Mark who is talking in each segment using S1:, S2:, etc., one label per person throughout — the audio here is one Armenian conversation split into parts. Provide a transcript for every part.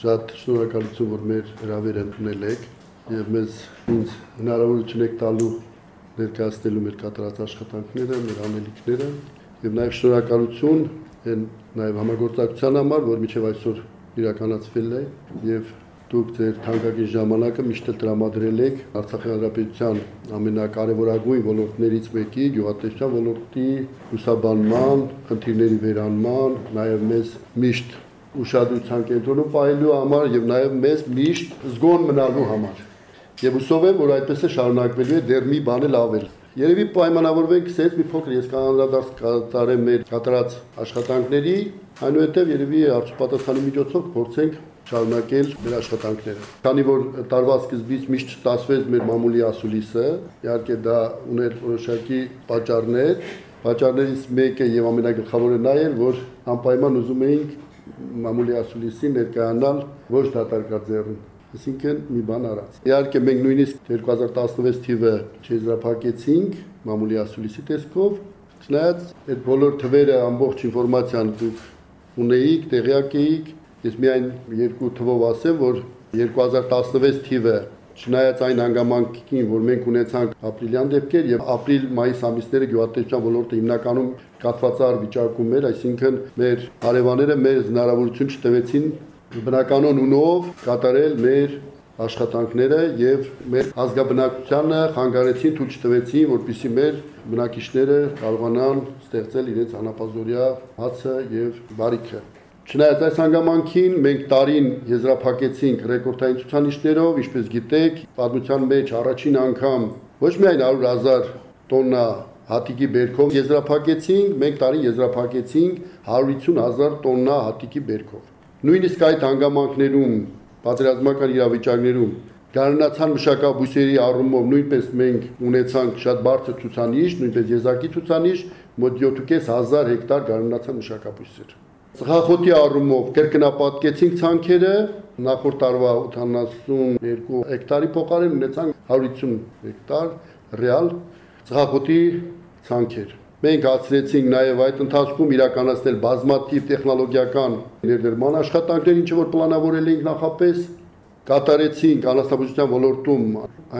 S1: շատ շնորհակալություն, որ մեր հրավերը ընդունել եք եւ մեզ ինձ հնարավորություն եք տալու ներկայացնելու մեր կատարած աշխատանքները, մեր անելիքները եւ նաեւ շնորհակալություն այն նաեւ համագործակցության համար, որ միջև այսօր իրականացվել է եւ դուք ձեր թանկագին ժամանակը միշտ տրամադրել եք Արցախի հանրապետության ամենակարևորագույն ոլորտներից մեկի գյուղատնտեսության ոլորտի ուսաբանման, խնդիրների վերանման, նաև մեզ միշտ ուշադրության կենտրոնում պահելու համար եւ նաև մեզ միշտ զգոն մնալու համար։ Եվ հուսով եմ, որ այդպես է շարունակվելու է դեռ մի բան էլ ավել։ Երևի պայմանավորվենք սենց մի փոքր ես կանանդրադարձ կատարեմ մեր կատարած աշխատանքների, այնուհետև երևի արծպատասխանի միջոցով փորձենք շարունակել մեր աշխատանքները։ Քանի որ տարվա սկզբից միշտ ստացվեց մեր մամուլի ասուլիսը, իհարկե դա ուներ որոշակի պատճառներ, պատճառներից մեկը եւ ամենագլխավորը նա էր, որ անպայման ուզում էինք մամուլի ասուլիսի ներկայանալ ոչ դատարկաձեռն Այսինքն մի բան արած։ Իհարկե մենք նույնիսկ 2016 թիվը չեզրափակեցինք մամուլի ասուլիսի տեսքով, չնայած այդ բոլոր թվերը ամբողջ ինֆորմացիան դուք ունեիք, տեղյակ էիք, Ես միայն երկու թվով ասեմ, որ 2016 թիվը Չնայած այն հանգամանքին, որ մենք ունեցանք ապրիլյան դեպքեր եւ ապրիլ-մայիս ամիսները գյուղատնտեսության ոլորտը հիմնականում կաթվածար վիճակում էր, այսինքն մեր հարևանները մեր հնարավորություն չտվեցին բնականon ունով կատարել մեր աշխատանքները եւ մեր ազգաբնակությանը խանգարեցին թույլ չտվեցին, որպիսի մեր բնակիչները կարողանան ստեղծել իրենց անապազորյա հացը եւ բարիքը։ Չնայած այս հանգամանքին մենք տարին եզրափակեցինք ռեկորդային ցուցանիշներով, ինչպես գիտեք, պատմության մեջ առաջին անգամ ոչ միայն 100.000 տոննա հատիկի բերքով եզրափակեցինք, մենք տարին եզրափակեցինք 150.000 տոննա հատիկի բերքով։ Նույնիսկ այդ հանգամանքներում, պատերազմական իրավիճակներում Գարնացան մշակաբույսերի առումով նույնպես մենք ունեցանք շատ բարձր ցուցանիշ, նույնպես եզակի ցուցանիշ, մոտ 7.500 հեկտար գարնացան մշակաբույսեր։ Ծխախոտի առումով կրկնապատկեցինք ցանքերը, նախորդ տարվա 82 հեկտարի փոխարեն ունեցանք 150 հեկտար ռեալ ծխախոտի ցանքեր։ Մենք հացրեցինք նաև այդ ընթացքում իրականացնել բազմաթիվ տեխնոլոգիական ներդրման աշխատանքներ, ինչ որ պլանավորել էինք նախապես, կատարեցինք անաստաբուժության ոլորտում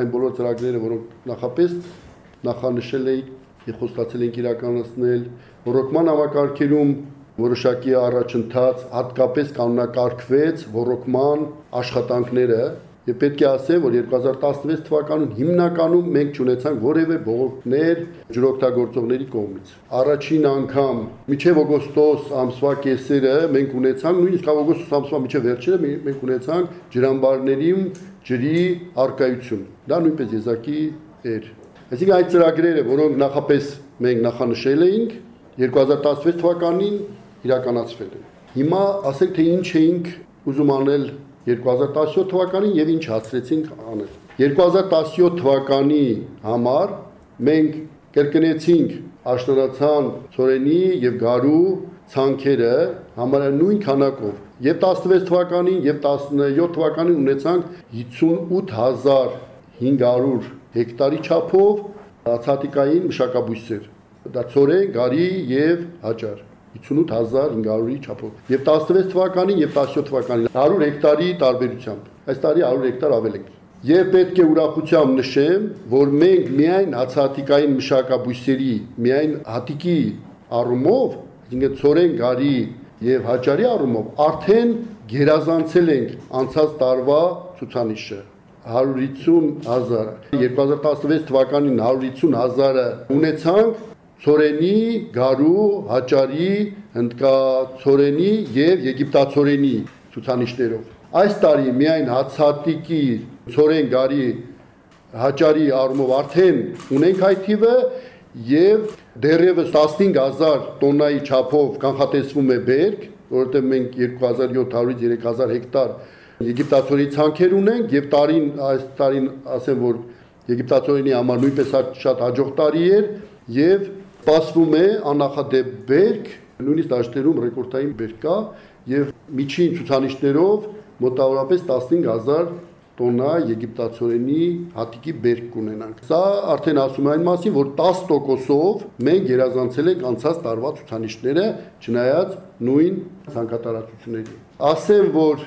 S1: այն բոլոր ծրագրերը, որոնք նախապես նախանշել էինք խոստացել էինք իրականացնել, ռոկման համակարգերում որոշակի առաջընթաց հատկապես կանոնակարգվեց ռոռոկման աշխատանքները եւ պետք է ասեմ, որ 2016 թվականին հիմնականում մենք չունեցանք որևէ բողոքներ ջրօգտագործողների կողմից։ Առաջին անգամ միջև օգոստոս ամսվա կեսերը մենք ունեցանք, նույնիսկ օգոստոս ամսվա միջև վերջերը մենք ունեցանք ջրամբարներում ջրի արկայություն։ Դա նույնպես եզակի էր։ Այսինքն այդ ծրագրերը, որոնք նախապես մենք նախանշել էինք 2016 թվականին իրականացվել են։ Հիմա ասենք թե ինչ էինք ուզում անել 2017 թվականին եւ ինչ հացրեցինք անել։ 2017 թվականի համար մենք կրկնեցինք աշնանացան ծորենի եւ գարու ցանքերը համարյա նույն քանակով եւ 16 թվականին եւ 17 թվականին ունեցանք 58500 հեկտարի չափով ցատիկային մշակաբույսեր դա ծորեն, գարի եւ հաճար 58500-ի չափով։ Եվ 16 թվականին եւ 17 թվականին 100 հեկտարի տարբերությամբ։ Այս տարի 100 հեկտար ավել ենք։ Եվ պետք է ուրախությամբ նշեմ, որ մենք միայն հացահատիկային մշակաբույսերի, միայն հատիկի առումով, այսինքն ծորեն գարի եւ հաճարի առումով արդեն գերազանցել ենք անցած տարվա ցուցանիշը 150.000 2016 թվականին 150.000-ը ունեցանք ցորենի, գարու, հաճարի, հնդկացորենի եւ եգիպտացորենի ցուցանիշներով։ Այս տարի միայն հացատիկի, ցորեն, գարի, հաճարի առումով արդեն ունենք այդ թիվը եւ դեռևս 15000 տոննայի չափով կանխատեսվում է բերք, որովհետեւ մենք 2700-ից 3000 հեկտար եգիպտացորի ցանքեր ունենք եւ տարին այս տարին ասեմ որ եգիպտացորինի համար նույնպես շատ հաջող տարի էր եւ Սպասվում է աննախադեպ բերք, նույնիսկ դաշտերում ռեկորդային բերք կա եւ միջին ցուցանիշներով մոտավորապես 15000 տոննա եգիպտացորենի հատիկի բերք կունենանք։ Սա արդեն ասում է այն մասին, որ 10%-ով մենք երազանցել ենք անցած տարվա ցուցանիշները, չնայած նույն ցանկատարածությունների։ Ասեմ, որ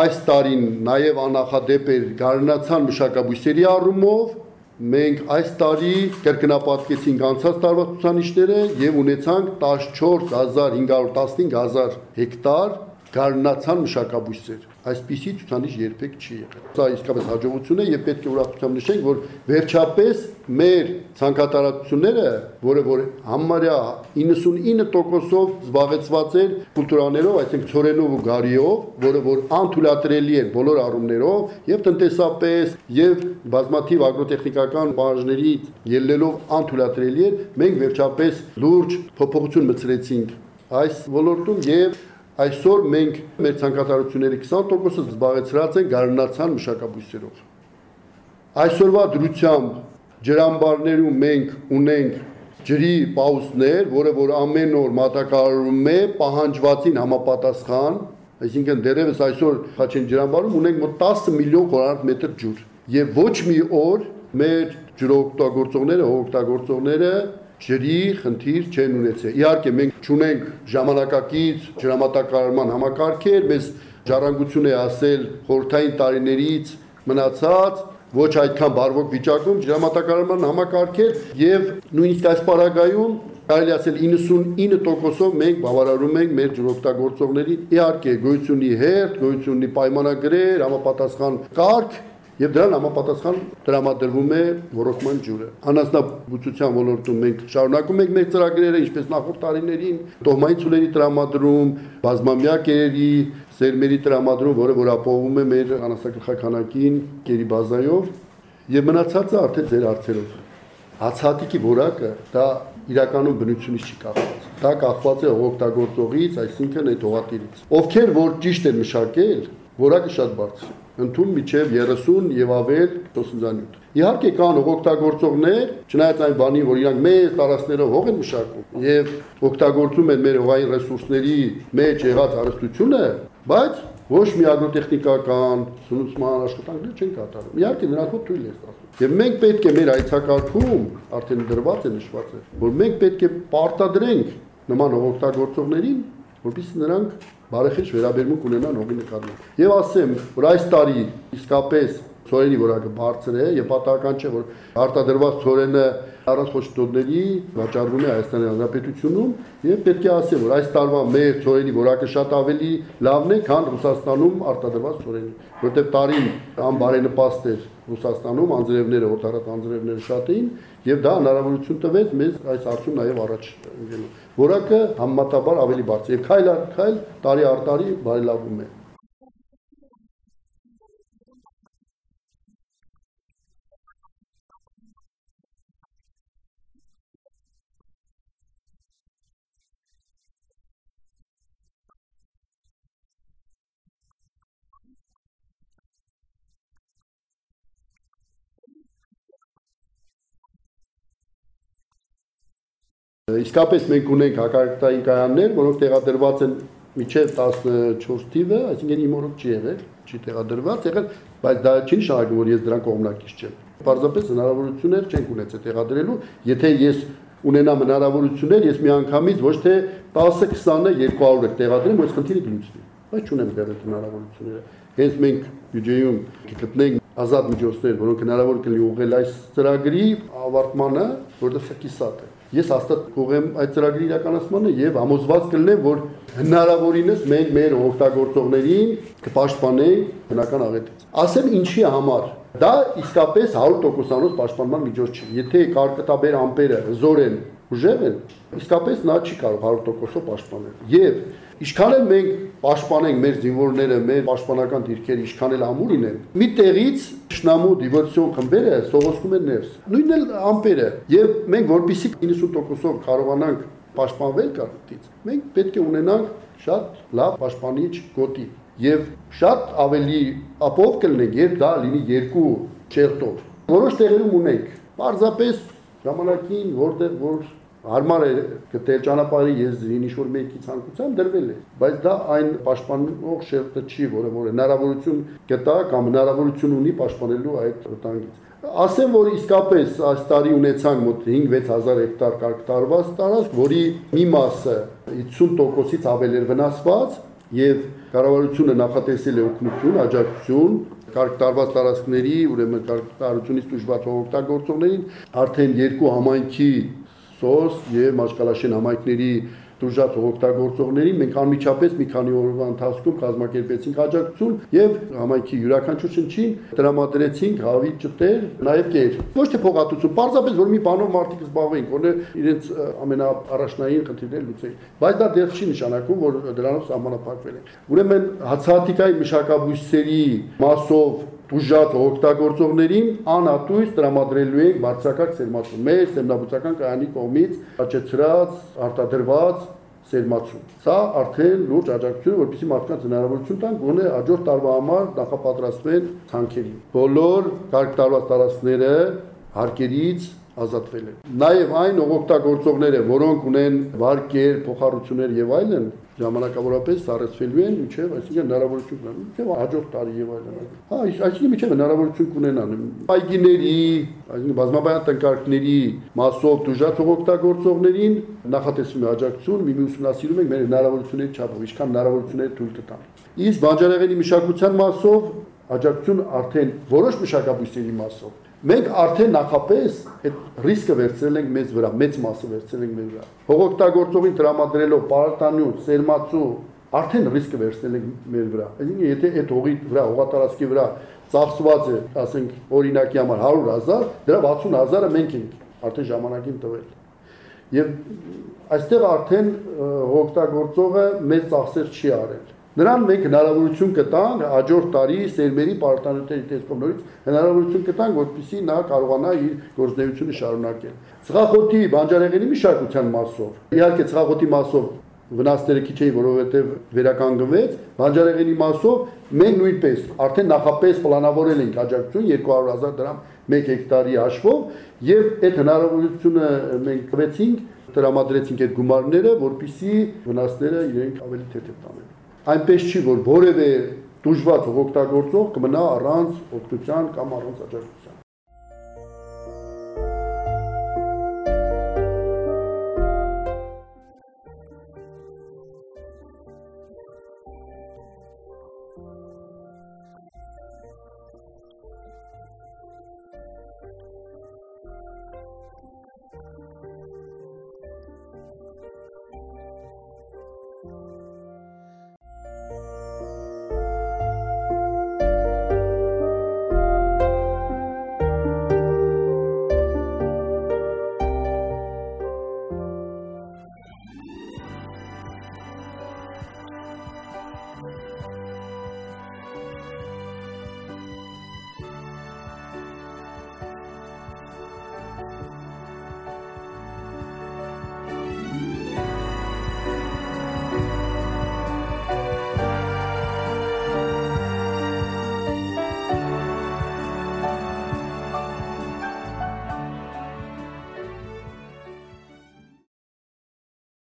S1: այս տարին նաև անախադեպ էր գարնացան մշակաբույսերի առումով մենք այս տարի կրկնապատկեցինք անցած տարվա ցուցանիշները եւ ունեցանք 14515 հեկտար գարնացան մշակաբույսեր։ Այսպիսի ցուցանիշ երբեք չի եղել։ Սա իսկապես հաջողություն է եւ պետք է ուրախությամբ նշենք, որ վերջապես մեր ցանկատարությունները, որը որ համարյա 99%-ով զբաղեցված են կուլտուրաներով, այսինքն ծորենով ու գարիով, որը որ անթույլատրելի է բոլոր առումներով եւ տնտեսապես եւ բազմաթիվ ագրոտեխնիկական բաժներից ելնելով անթույլատրելի է, մենք վերջապես լուրջ փոփոխություն մտցրեցինք այս ոլորտում եւ Այսօր մենք մեր ցանկատարությունների 20%-ը զբաղեցրած են գարնացան մշակաբույսերով։ Այսօրվա դրությամբ ջրամբարներում մենք ունենք ջրի պաուսներ, որը որ ամեն օր մատակարարում է պահանջվածին համապատասխան, այսինքն դերևս այսօր Խաչեն ջրամբարում ունենք մոտ 10 միլիոն քառորդ մետր ջուր։ Եվ ոչ մի օր մեր ջրօգտագործողները, օգտագործողները ջրի խնդիր չեն ունեցել։ Իհարկե մենք ճունենք ժամանակակից ջրամատակարարման համակարգեր, մեզ ժառանգություն է ասել խորթային տարիներից մնացած ոչ այդքան բարվոք վիճակում ջրամատակարարման համակարգեր եւ նույնիսկ այս պարագայում կարելի ասել 99%-ով մենք բավարարում ենք մեր ջրօգտագործողներին իհարկե գոյությունի հերթ, գոյությունի պայմանագրեր, համապատասխան կարգ եւ դրան համապատասխան տրամադրվում է ռոռոկման ջուրը։ Անասնաբուծության ոլորտում մենք շարունակում ենք մեր ծրագրերը, ինչպես նախորդ տարիներին, տոհմային ցուլերի տրամադրում, բազմամյա կերերի, սերմերի տրամադրում, որը որ ապահովում է մեր անասնագլխականակին կերի բազայով եւ մնացածը արդեն ձեր արծերով։ Հացահատիկի որակը դա իրականում բնությունից չի կախված։ Դա կախված է օգտագործողից, այսինքն այդ հողատիրից։ Ովքեր որ ճիշտ են մշակել, որակը շատ բարձր է ընդուն միջև 30 եւ ավել դոսնձանյութ։ Իհարկե կան օգտագործողներ, չնայած այն բանի, որ իրանք մեծ տարածքներով հող են մշակում եւ օգտագործում են մեր հողային ռեսուրսների մեջ եղած հարստությունը, բայց ոչ մի ագրոտեխնիկական սնուցման աշխատանքներ չեն կատարում։ Իհարկե նրանց մոտ թույլ է ստացվում։ Եվ մենք պետք է մեր այցակարգում արդեն դրված է նշված է, որ մենք պետք է պարտադրենք նման օգտագործողներին, որպեսզի նրանք բարեխիղճ վերաբերմունք ունենան հողի նկատմամբ։ Եվ ասեմ, որ այս տարի իսկապես ծորենի որակը բարձր է եւ պատահական չէ որ արտադրված ծորենը առանց խոշտոտների վաճառվում է Հայաստանի Հանրապետությունում եւ պետք է ասեմ որ այս տարվա մեր ծորենի որակը շատ ավելի լավն է քան Ռուսաստանում արտադրված ծորենի որտեղ տարին անբարենպաստ էր Ռուսաստանում անձրևները օտարատ անձրևները շատ էին եւ դա հնարավորություն տվեց մեզ այս հարցում նաեւ առաջ ընկելու որակը համեմատաբար ավելի բարձր եւ քայլ առ քայլ տարի առ տարի բարելավում է Իսկապես մենք ունենք հակարգային կայաններ, որոնք տեղադրված են միջև 14 թիվը, այսինքն իմ օրոք չի եղել, չի տեղադրված, եղել, բայց դա չի նշանակում, որ ես դրան կողմնակից չեմ։ Պարզապես հնարավորություններ չենք ունեցել տեղադրելու, եթե ես ունենամ հնարավորություններ, ես միանգամից ոչ թե 10-20-ը 200-ը տեղադրեմ, որ խնդիրը գլուծվի, բայց չունեմ դեռ այդ հնարավորությունները։ Հենց մենք բյուջեում գտնենք ազատ միջոցներ, որոնք հնարավոր կլինի ուղղել այս ծրագրի ավարտմանը, որտեղ սա կիսատ է ես հաստատ կողեմ այդ ծրագրի իրականացմանը եւ համոզված կլինեմ, որ հնարավորինս մենք մեր օգտագործողներին կպաշտպանենք բնական աղետից։ Ասեմ ինչի համար։ Դա իսկապես 100%-անոց պաշտպանման միջոց չի։ Եթե կարկտաբեր ամպերը զոր են, ուժեղ են, իսկապես նա չի կարող 100%-ով պաշտպանել։ Եվ Ինչքան էլ մենք պաշտպանենք մեր զինվորները, մեր պաշտպանական դիրքերը, ինչքան էլ ամուրին են, մի տեղից շնամու դիվերսիոն խմբերը սողոսկում են ներս։ Նույնն էլ ամպերը։ Եւ մենք որպիսի 90%-ով կարողանանք պաշտպանվել կարտից, մենք պետք է ունենանք շատ լավ պաշտպանիչ գոտի եւ շատ ավելի ապով կլինենք, երբ դա լինի երկու չեղտով։ Որոշ տեղերում ունենք։ Պարզապես ժամանակին, որտեղ որ հարմար է գտել ճանապարհի եզրին ինչ որ մեկի ցանկությամբ դրվել է բայց դա այն պաշտպանող շերտը չի որը որ հնարավորություն գտա կամ հնարավորություն ունի պաշտպանելու այդ վտանգից ասեմ որ իսկապես այս տարի ունեցանք մոտ 5-6000 հեկտար կարգ տարված տարածք որի մի մասը 50%-ից ավել էր վնասված եւ կառավարությունը նախատեսել է օգնություն, աջակցություն կարգ տարված տարածքների, ուրեմն կարգ տարությունից դժվար օգտագործողներին արդեն երկու համայնքի սոս եւ մաշկալաշեն համայնքների դուրժած օգտագործողներին մենք անմիջապես մի քանի օրվա ընթացքում կազմակերպեցինք աջակցություն եւ համայնքի յուրաքանչյուր շնչին տրամադրեցինք հավի ճտեր, նաեւ կեր։ Ոչ թե փողատություն, պարզապես որ մի բանով մարդիկ զբաղվեին, որ իրենց ամենաառաջնային խնդիրները լուծեին։ Բայց դա դեռ չի նշանակում, որ դրանով սահմանափակվել են։ Ուրեմն հացահատիկայի մշակաբույսերի մասով ուժատ օգտագործողներին անատույց տրամադրելու ենք բարձրակարգ սերմացում։ Մեր սերմնաբուծական կայանի կողմից աճեցրած, արտադրված սերմացում։ Սա արդեն լուրջ աջակցություն, որպեսզի մարդկանց հնարավորություն տան գոնե հաջորդ տարվա համար նախապատրաստվեն ցանկերին։ Բոլոր կարգ տարված տարածքները հարկերից ազատվել են։ Նաև այն օգտագործողները, որոնք ունեն վարկեր, փոխառություններ եւ այլն, ժամանակավորապես սարեցվելու են միջև, այսինքն հնարավորություն կունենան, միջև հաջորդ տարի եւ այլն։ Հա, այսինքն միջև հնարավորություն կունենան այգիների, այսինքն բազմաբան տնկարկների մասով դժվար օգտագործողներին նախատեսվում է աջակցություն, մի ուսումնասիրում ենք մեր հնարավորությունների չափով, ինչքան հնարավորություններ թույլ կտան։ Իսկ բանջարեղենի մշակության մասով աջակցություն արդեն որոշ մշակաբույսերի մասով մենք արդեն նախապես այդ ռիսկը վերցրել ենք մեզ վրա, մեծ մասը վերցրել ենք մեզ վրա։ Հողօգտագործողին տրամադրելով պարարտանյութ, սերմացու արդեն ռիսկը վերցնել ենք մեր վրա։ Այսինքն եթե այդ հողի վրա, հողատարածքի վրա ծախսված է, ասենք օրինակի համար 100.000, դրա 60.000-ը մենք ենք արդեն ժամանակին տվել։ Եվ այստեղ արդեն հողօգտագործողը մեծ ծախսեր չի արել Նրան մենք հնարավորություն կտանք հաջորդ տարի սերմերի պարտանյութերի տեսքով նորից հնարավորություն կտանք, որպեսզի նա կարողանա իր գործունեությունը շարունակել։ Ծխախոտի բանջարեղենի մշակության մասով, իհարկե ծխախոտի մասով վնասները քիչ էին, որովհետև վերականգնվեց, բանջարեղենի մասով մենք նույնպես արդեն նախապես պլանավորել ենք աջակցություն 200.000 դրամ 1 հեկտարի հաշվով եւ այդ հնարավորությունը մենք տվեցինք, տրամադրեցինք այդ գումարները, որpիսի վնասները իրենք ավելի թեթև տանեն այնպես չի, որ որևէ դժվար օգտագործող կմնա առանց օգնության կամ առանց աջակցության